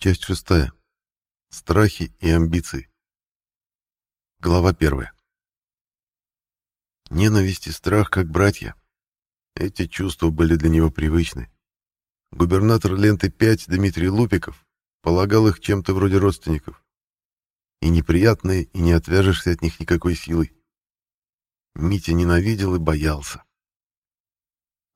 Часть шестая. Страхи и амбиции. Глава первая. Ненависть и страх как братья. Эти чувства были для него привычны. Губернатор ленты 5 Дмитрий Лупиков полагал их чем-то вроде родственников. И неприятные, и не отвяжешься от них никакой силой. Митя ненавидел и боялся.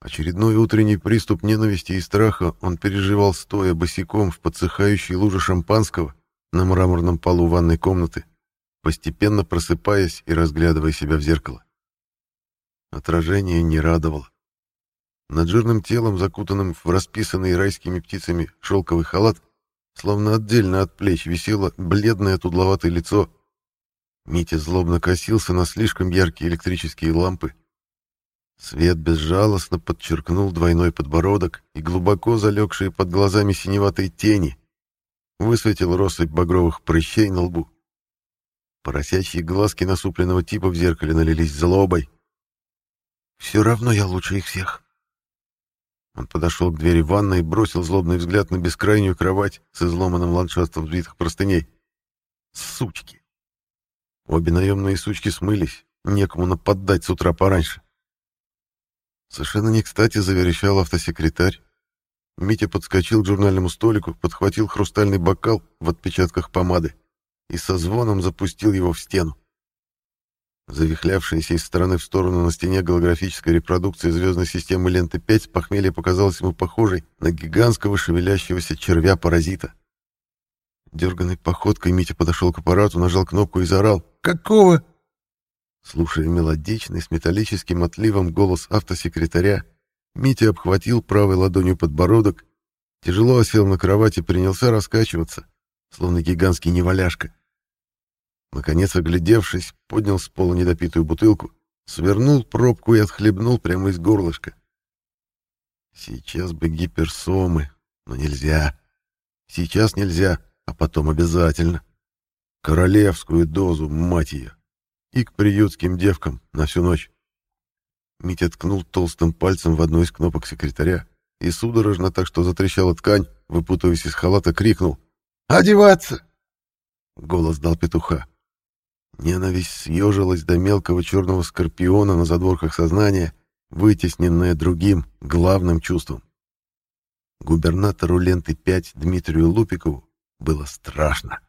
Очередной утренний приступ ненависти и страха он переживал стоя босиком в подсыхающей луже шампанского на мраморном полу ванной комнаты, постепенно просыпаясь и разглядывая себя в зеркало. Отражение не радовало. Над жирным телом, закутанным в расписанный райскими птицами шелковый халат, словно отдельно от плеч висело бледное тудловатое лицо. Митя злобно косился на слишком яркие электрические лампы, Свет безжалостно подчеркнул двойной подбородок и глубоко залегшие под глазами синеватые тени. Высветил россыпь багровых прыщей на лбу. Поросячьи глазки насупленного типа в зеркале налились злобой. «Все равно я лучше их всех». Он подошел к двери ванной и бросил злобный взгляд на бескрайнюю кровать с изломанным ландшафтом взбитых простыней. «Сучки!» Обе наемные сучки смылись, некому нападать с утра пораньше. Совершенно не кстати заверещал автосекретарь. Митя подскочил к журнальному столику, подхватил хрустальный бокал в отпечатках помады и со звоном запустил его в стену. Завихлявшаяся из стороны в сторону на стене голографическая репродукция звездной системы ленты 5 с похмелья показалась ему похожей на гигантского шевелящегося червя-паразита. Дерганной походкой Митя подошел к аппарату, нажал кнопку и заорал «Какого?» Слушая мелодичный, с металлическим отливом голос автосекретаря, Митя обхватил правой ладонью подбородок, тяжело осел на кровати и принялся раскачиваться, словно гигантский неваляшка. Наконец, оглядевшись, поднял с пола недопитую бутылку, свернул пробку и отхлебнул прямо из горлышка. Сейчас бы гиперсомы, но нельзя. Сейчас нельзя, а потом обязательно. Королевскую дозу, мать ее и к приютским девкам на всю ночь. Митя ткнул толстым пальцем в одну из кнопок секретаря и судорожно так, что затрещала ткань, выпутываясь из халата, крикнул «Одеваться!» Голос дал петуха. Ненависть съежилась до мелкого черного скорпиона на задворках сознания, вытесненная другим, главным чувством. Губернатору ленты 5 Дмитрию Лупикову было страшно.